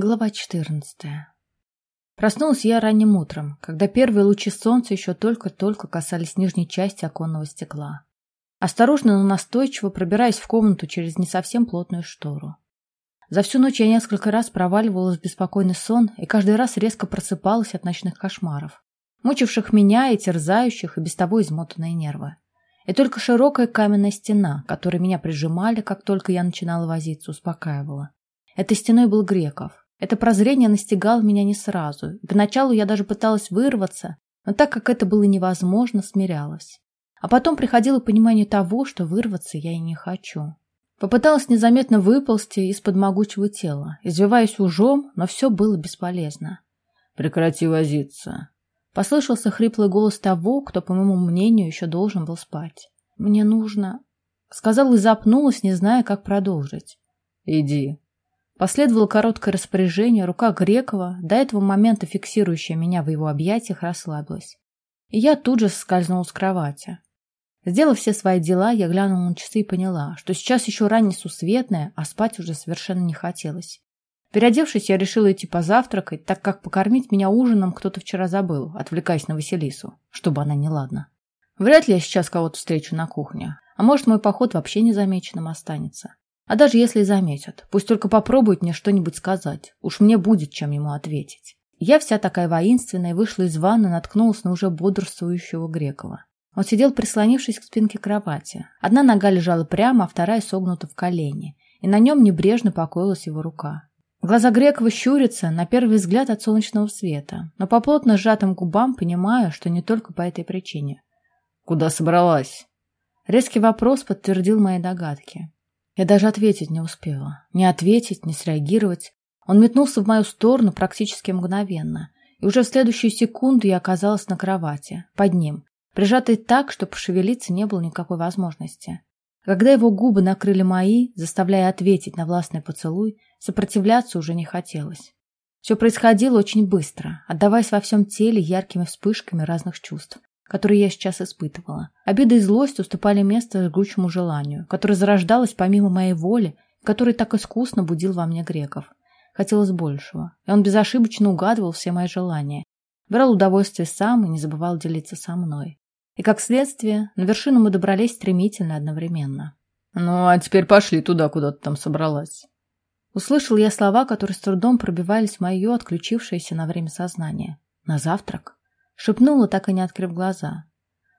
Глава 14. Проснулась я ранним утром, когда первые лучи солнца еще только-только касались нижней части оконного стекла. Осторожно, но настойчиво пробираясь в комнату через не совсем плотную штору. За всю ночь я несколько раз проваливалась в беспокойный сон и каждый раз резко просыпалась от ночных кошмаров, мучивших меня и терзающих и без того измотанные нервы. И только широкая каменная стена, которой меня прижимали, как только я начинала возиться, успокаивала. Этой стеной был Греков, это прозрение настигало меня не сразу. Поначалу я даже пыталась вырваться, но так как это было невозможно, смирялась. А потом приходило понимание того, что вырваться я и не хочу. Попыталась незаметно выползти из-под могучего тела, извиваясь ужом, но все было бесполезно. «Прекрати возиться!» Послышался хриплый голос того, кто, по моему мнению, еще должен был спать. «Мне нужно...» Сказала и запнулась, не зная, как продолжить. «Иди», Последовало короткое распоряжение, рука Грекова, до этого момента фиксирующая меня в его объятиях, расслабилась. И я тут же соскользнула с кровати. Сделав все свои дела, я глянула на часы и поняла, что сейчас еще рань несусветная, а спать уже совершенно не хотелось. Переодевшись, я решила идти позавтракать, так как покормить меня ужином кто-то вчера забыл, отвлекаясь на Василису, чтобы она не ладна. Вряд ли я сейчас кого-то встречу на кухне, а может мой поход вообще незамеченным останется. А даже если заметят, пусть только попробует мне что-нибудь сказать. Уж мне будет чем ему ответить. Я вся такая воинственная вышла из ванны, наткнулась на уже бодрствующего Грекова. Он сидел, прислонившись к спинке кровати. Одна нога лежала прямо, а вторая согнута в колени, и на нем небрежно покоилась его рука. Глаза Грекова щурятся, на первый взгляд, от солнечного света, но по плотно сжатым губам понимаю, что не только по этой причине. «Куда собралась?» Резкий вопрос подтвердил мои догадки. Я даже ответить не успела. Не ответить, не среагировать. Он метнулся в мою сторону практически мгновенно. И уже в следующую секунду я оказалась на кровати, под ним, прижатой так, что пошевелиться не было никакой возможности. Когда его губы накрыли мои, заставляя ответить на властный поцелуй, сопротивляться уже не хотелось. Все происходило очень быстро, отдаваясь во всем теле яркими вспышками разных чувств которые я сейчас испытывала. Обида и злость уступали место жгучему желанию, которое зарождалось помимо моей воли, который так искусно будил во мне греков. Хотелось большего, и он безошибочно угадывал все мои желания, брал удовольствие сам и не забывал делиться со мной. И, как следствие, на вершину мы добрались стремительно одновременно. «Ну, а теперь пошли туда, куда ты там собралась». Услышал я слова, которые с трудом пробивались в мое отключившееся на время сознание. «На завтрак?» Шепнула, так и не открыв глаза.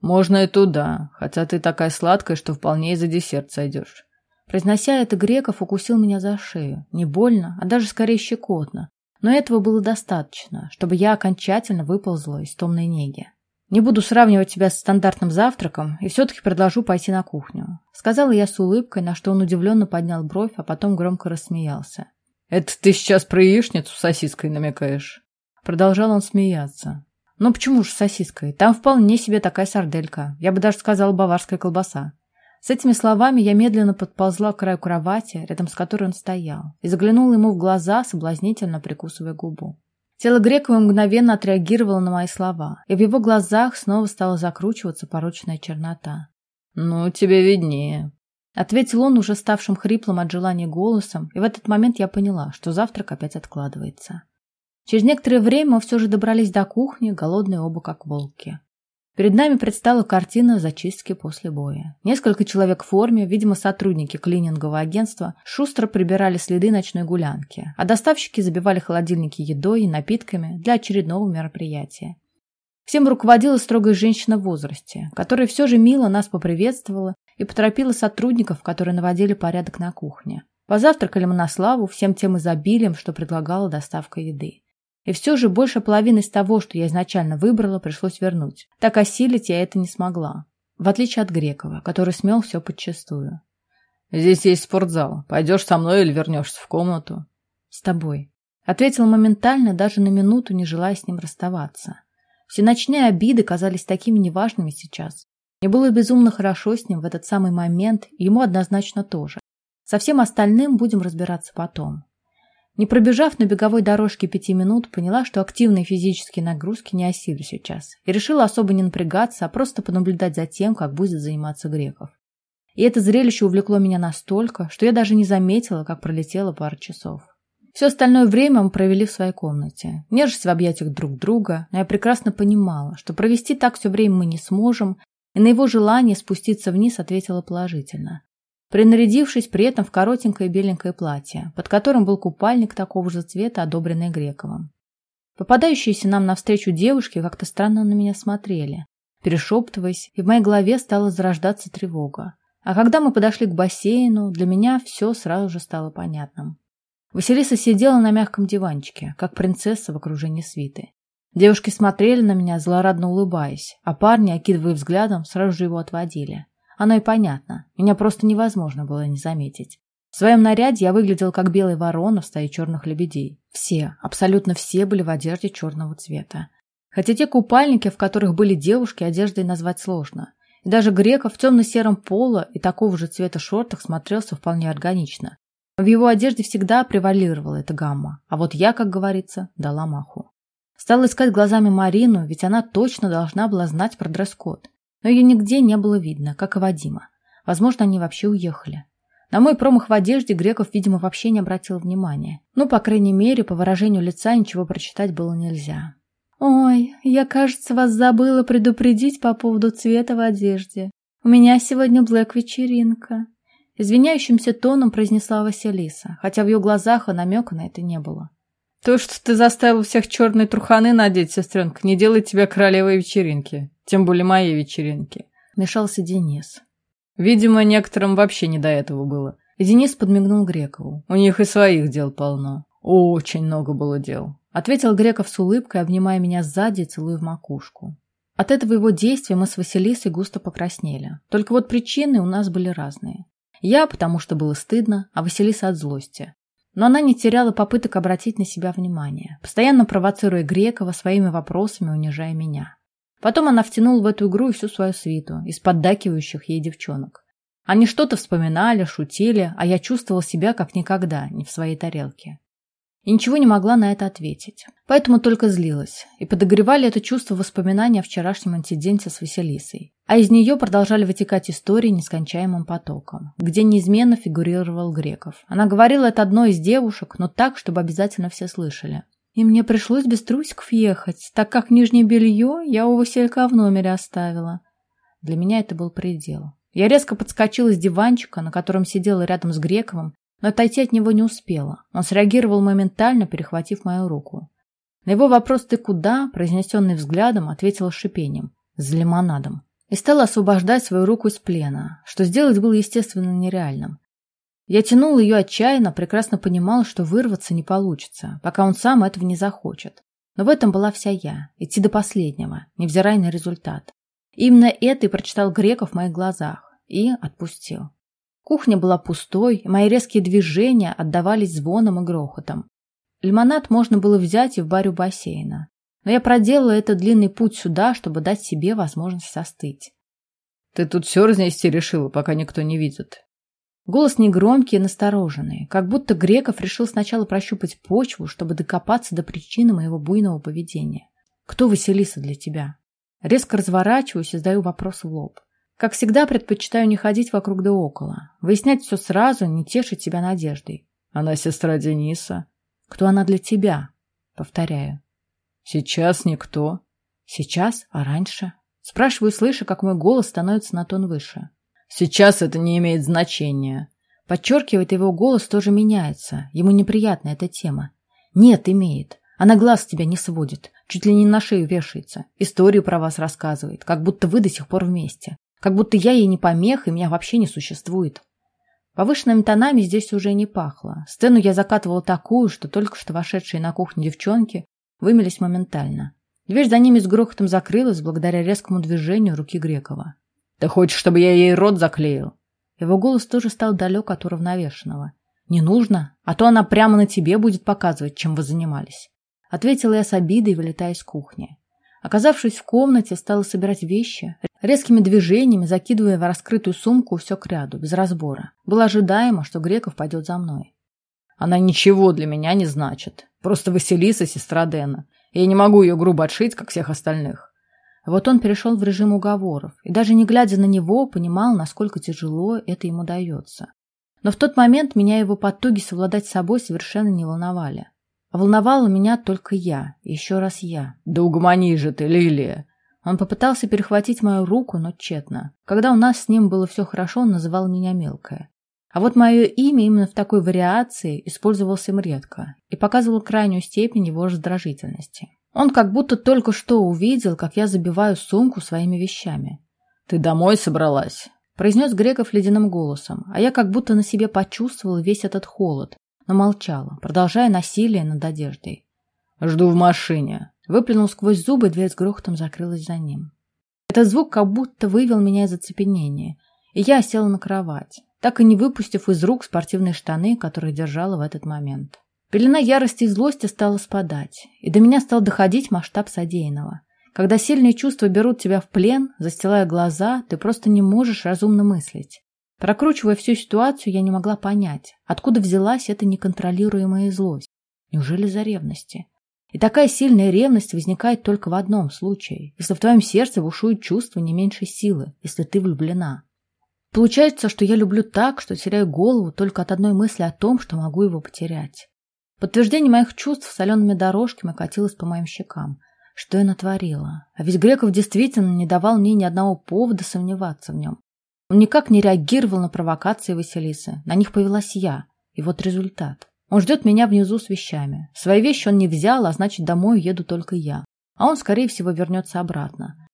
«Можно и туда, хотя ты такая сладкая, что вполне и за десерт сойдешь». Произнося это, Греков укусил меня за шею. Не больно, а даже скорее щекотно. Но этого было достаточно, чтобы я окончательно выползла из томной неги. «Не буду сравнивать тебя с стандартным завтраком и все-таки предложу пойти на кухню», сказала я с улыбкой, на что он удивленно поднял бровь, а потом громко рассмеялся. «Это ты сейчас про яичницу с сосиской намекаешь?» Продолжал он смеяться. Ну почему же сосиской? Там вполне себе такая сарделька. Я бы даже сказала баварская колбаса. С этими словами я медленно подползла к краю кровати, рядом с которой он стоял, и заглянула ему в глаза, соблазнительно прикусывая губу. Тело Грекова мгновенно отреагировало на мои слова, и в его глазах снова стала закручиваться порочная чернота. «Ну, тебе виднее», — ответил он уже ставшим хриплым от желания голосом, и в этот момент я поняла, что завтрак опять откладывается. Через некоторое время мы все же добрались до кухни, голодные оба как волки. Перед нами предстала картина зачистки после боя. Несколько человек в форме, видимо, сотрудники клинингового агентства, шустро прибирали следы ночной гулянки, а доставщики забивали холодильники едой и напитками для очередного мероприятия. Всем руководила строгая женщина в возрасте, которая все же мило нас поприветствовала и поторопила сотрудников, которые наводили порядок на кухне. Позавтракали мы на славу всем тем изобилием, что предлагала доставка еды. И все же больше половины из того, что я изначально выбрала, пришлось вернуть. Так осилить я это не смогла. В отличие от Грекова, который смел все подчистую. «Здесь есть спортзал. Пойдешь со мной или вернешься в комнату?» «С тобой». Ответила моментально, даже на минуту не желая с ним расставаться. Все ночные обиды казались такими неважными сейчас. Мне было безумно хорошо с ним в этот самый момент, и ему однозначно тоже. Со всем остальным будем разбираться потом. Не пробежав на беговой дорожке пяти минут, поняла, что активные физические нагрузки не осилю сейчас, и решила особо не напрягаться, а просто понаблюдать за тем, как будет заниматься Греков. И это зрелище увлекло меня настолько, что я даже не заметила, как пролетела пара часов. Все остальное время мы провели в своей комнате, нежась в объятиях друг друга, но я прекрасно понимала, что провести так все время мы не сможем, и на его желание спуститься вниз ответила положительно. Принарядившись при этом в коротенькое беленькое платье, под которым был купальник такого же цвета, одобренный Грековым. Попадающиеся нам навстречу девушки как-то странно на меня смотрели, перешептываясь, и в моей голове стала зарождаться тревога. А когда мы подошли к бассейну, для меня все сразу же стало понятным. Василиса сидела на мягком диванчике, как принцесса в окружении свиты. Девушки смотрели на меня, злорадно улыбаясь, а парни, окидывая взглядом, сразу же его отводили. Оно и понятно, меня просто невозможно было не заметить. В своем наряде я выглядел как белый ворона в стае черных лебедей. Все, абсолютно все были в одежде черного цвета. Хотя те купальники, в которых были девушки, одеждой назвать сложно. И даже Греков в темно-сером поло и такого же цвета шортах смотрелся вполне органично. В его одежде всегда превалировала эта гамма, а вот я, как говорится, дала маху. Стала искать глазами Марину, ведь она точно должна была знать про дресс-код. Но ее нигде не было видно, как и Вадима. Возможно, они вообще уехали. На мой промах в одежде Греков, видимо, вообще не обратил внимания. Ну, по крайней мере, по выражению лица ничего прочитать было нельзя. «Ой, я, кажется, вас забыла предупредить по поводу цвета в одежде. У меня сегодня блэк-вечеринка», Извиняющимся тоном произнесла Василиса, хотя в ее глазах и намека на это не было. То, что ты заставил всех черные труханы надеть, сестренка, не делает тебя королевой вечеринки. Тем более моей вечеринки. Мешался Денис. Видимо, некоторым вообще не до этого было. И Денис подмигнул Грекову. У них и своих дел полно. Очень много было дел. Ответил Греков с улыбкой, обнимая меня сзади и целуя в макушку. От этого его действия мы с Василисой густо покраснели. Только вот причины у нас были разные. Я, потому что было стыдно, а Василиса от злости. Но она не теряла попыток обратить на себя внимание, постоянно провоцируя Грекова своими вопросами, унижая меня. Потом она втянула в эту игру и всю свою свиту, из поддакивающих ей девчонок. Они что-то вспоминали, шутили, а я чувствовал себя как никогда, не в своей тарелке и ничего не могла на это ответить. Поэтому только злилась. И подогревали это чувство воспоминания о вчерашнем инциденте с Василисой. А из нее продолжали вытекать истории нескончаемым потоком, где неизменно фигурировал Греков. Она говорила это одной из девушек, но так, чтобы обязательно все слышали. И мне пришлось без трусиков ехать, так как нижнее белье я у Василька в номере оставила. Для меня это был предел. Я резко подскочила с диванчика, на котором сидела рядом с Грековым, но отойти от него не успела. Он среагировал моментально, перехватив мою руку. На его вопрос «ты куда?», произнесенный взглядом, ответила шипением «за лимонадом» и стала освобождать свою руку из плена, что сделать было, естественно, нереальным. Я тянул ее отчаянно, прекрасно понимал, что вырваться не получится, пока он сам этого не захочет. Но в этом была вся я, идти до последнего, невзирая на результат. Именно это и прочитал Греков в моих глазах и отпустил. Кухня была пустой, и мои резкие движения отдавались звоном и грохотом. Лимонад можно было взять и в баре у бассейна. Но я проделала этот длинный путь сюда, чтобы дать себе возможность состыть. «Ты тут все разнести решила, пока никто не видит». Голос негромкий и настороженный, как будто Греков решил сначала прощупать почву, чтобы докопаться до причины моего буйного поведения. «Кто Василиса для тебя?» Резко разворачиваюсь и задаю вопрос в лоб. Как всегда, предпочитаю не ходить вокруг да около. Выяснять все сразу, не тешить себя надеждой. Она сестра Дениса. Кто она для тебя? Повторяю. Сейчас никто. Сейчас? А раньше? Спрашиваю, слыша, как мой голос становится на тон выше. Сейчас это не имеет значения. Подчеркивает, его голос тоже меняется. Ему неприятна эта тема. Нет, имеет. Она глаз с тебя не сводит. Чуть ли не на шею вешается. Историю про вас рассказывает. Как будто вы до сих пор вместе. Как будто я ей не помех, и меня вообще не существует. Повышенными тонами здесь уже не пахло. Сцену я закатывала такую, что только что вошедшие на кухню девчонки вымелись моментально. Дверь за ними с грохотом закрылась благодаря резкому движению руки Грекова. «Ты хочешь, чтобы я ей рот заклеил?» Его голос тоже стал далек от уравновешенного. «Не нужно, а то она прямо на тебе будет показывать, чем вы занимались», — ответила я с обидой, вылетая из кухни. Оказавшись в комнате, стала собирать вещи, резкими движениями закидывая в раскрытую сумку все к ряду, без разбора. Было ожидаемо, что Греков пойдет за мной. Она ничего для меня не значит. Просто Василиса, сестра Дэна. Я не могу ее грубо отшить, как всех остальных. Вот он перешел в режим уговоров, и даже не глядя на него, понимал, насколько тяжело это ему дается. Но в тот момент меня его потуги совладать с собой совершенно не волновали. А волновала меня только я, еще раз я. «Да угомони же ты, Лилия!» Он попытался перехватить мою руку, но тщетно. Когда у нас с ним было все хорошо, он называл меня мелкая. А вот мое имя именно в такой вариации использовалось им редко и показывало крайнюю степень его раздражительности. Он как будто только что увидел, как я забиваю сумку своими вещами. «Ты домой собралась?» произнес Греков ледяным голосом, а я как будто на себе почувствовала весь этот холод, но молчала, продолжая насилие над одеждой. «Жду в машине», Выплюнул сквозь зубы, дверь с грохотом закрылась за ним. Этот звук как будто вывел меня из оцепенения, и я села на кровать, так и не выпустив из рук спортивные штаны, которые держала в этот момент. Пелена ярости и злости стала спадать, и до меня стал доходить масштаб содеянного. Когда сильные чувства берут тебя в плен, застилая глаза, ты просто не можешь разумно мыслить. Прокручивая всю ситуацию, я не могла понять, откуда взялась эта неконтролируемая злость. Неужели за ревности? И такая сильная ревность возникает только в одном случае, если в твоем сердце бушует чувство не меньшей силы, если ты влюблена. Получается, что я люблю так, что теряю голову только от одной мысли о том, что могу его потерять. Подтверждение моих чувств солеными дорожками катилось по моим щекам. Что я натворила? А ведь Греков действительно не давал мне ни одного повода сомневаться в нем. Он никак не реагировал на провокации Василисы. На них повелась я. И вот результат. Он ждет меня внизу с вещами. Свои вещи он не взял, а значит, домой еду только я. А он, скорее всего, вернется обратно.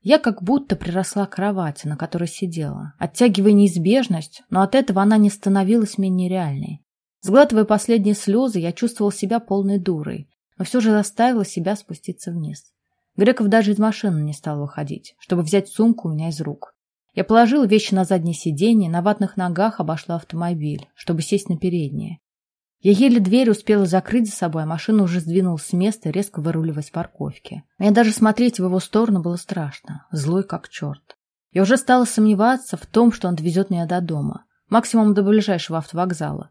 Я как будто приросла к кровати, на которой сидела, оттягивая неизбежность, но от этого она не становилась менее реальной. Сглатывая последние слезы, я чувствовала себя полной дурой, но все же заставила себя спуститься вниз. Греков даже из машины не стал выходить, чтобы взять сумку у меня из рук. Я положила вещи на заднее сиденье, на ватных ногах обошла автомобиль, чтобы сесть на переднее. Я еле дверь успела закрыть за собой, а машина уже сдвинулась с места, резко выруливая с парковки. Мне даже смотреть в его сторону было страшно, злой как черт. Я уже стала сомневаться в том, что он довезет меня до дома, максимум до ближайшего автовокзала.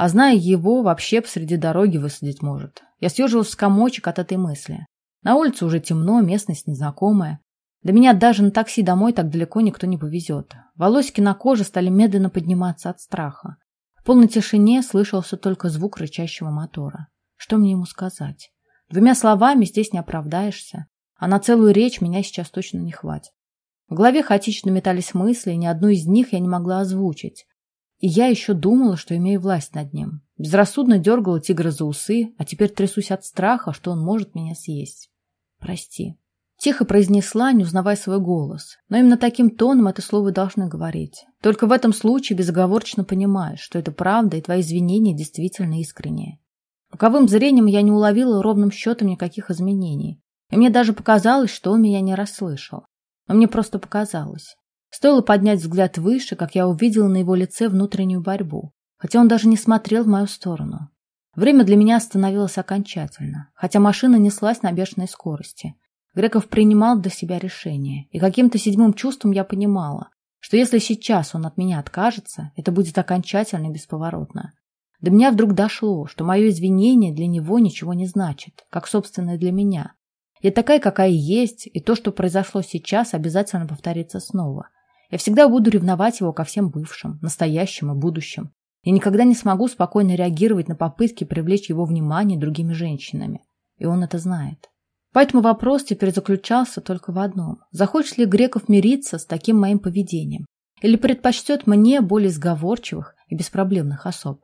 А зная его, вообще посреди дороги высадить может. Я съежилась в комочек от этой мысли. На улице уже темно, местность незнакомая. До меня даже на такси домой так далеко никто не повезет. Волосики на коже стали медленно подниматься от страха. В полной тишине слышался только звук рычащего мотора. Что мне ему сказать? Двумя словами здесь не оправдаешься, а на целую речь меня сейчас точно не хватит. В голове хаотично метались мысли, и ни одну из них я не могла озвучить. И я еще думала, что имею власть над ним. Безрассудно дергала тигра за усы, а теперь трясусь от страха, что он может меня съесть. Прости. Тихо произнесла, не узнавая свой голос. Но именно таким тоном это слово должны говорить. Только в этом случае безоговорочно понимаешь, что это правда, и твои извинения действительно искренние. Боковым зрением я не уловила ровным счетом никаких изменений. И мне даже показалось, что он меня не расслышал. Но мне просто показалось. Стоило поднять взгляд выше, как я увидела на его лице внутреннюю борьбу. Хотя он даже не смотрел в мою сторону. Время для меня остановилось окончательно, хотя машина неслась на бешеной скорости. Греков принимал для себя решение, и каким-то седьмым чувством я понимала, что если сейчас он от меня откажется, это будет окончательно и бесповоротно. До меня вдруг дошло, что мое извинение для него ничего не значит, как собственное для меня. Я такая, какая есть, и то, что произошло сейчас, обязательно повторится снова. Я всегда буду ревновать его ко всем бывшим, настоящим и будущим. Я никогда не смогу спокойно реагировать на попытки привлечь его внимание другими женщинами. И он это знает. Поэтому вопрос теперь заключался только в одном. Захочет ли Греков мириться с таким моим поведением? Или предпочтет мне более сговорчивых и беспроблемных особ?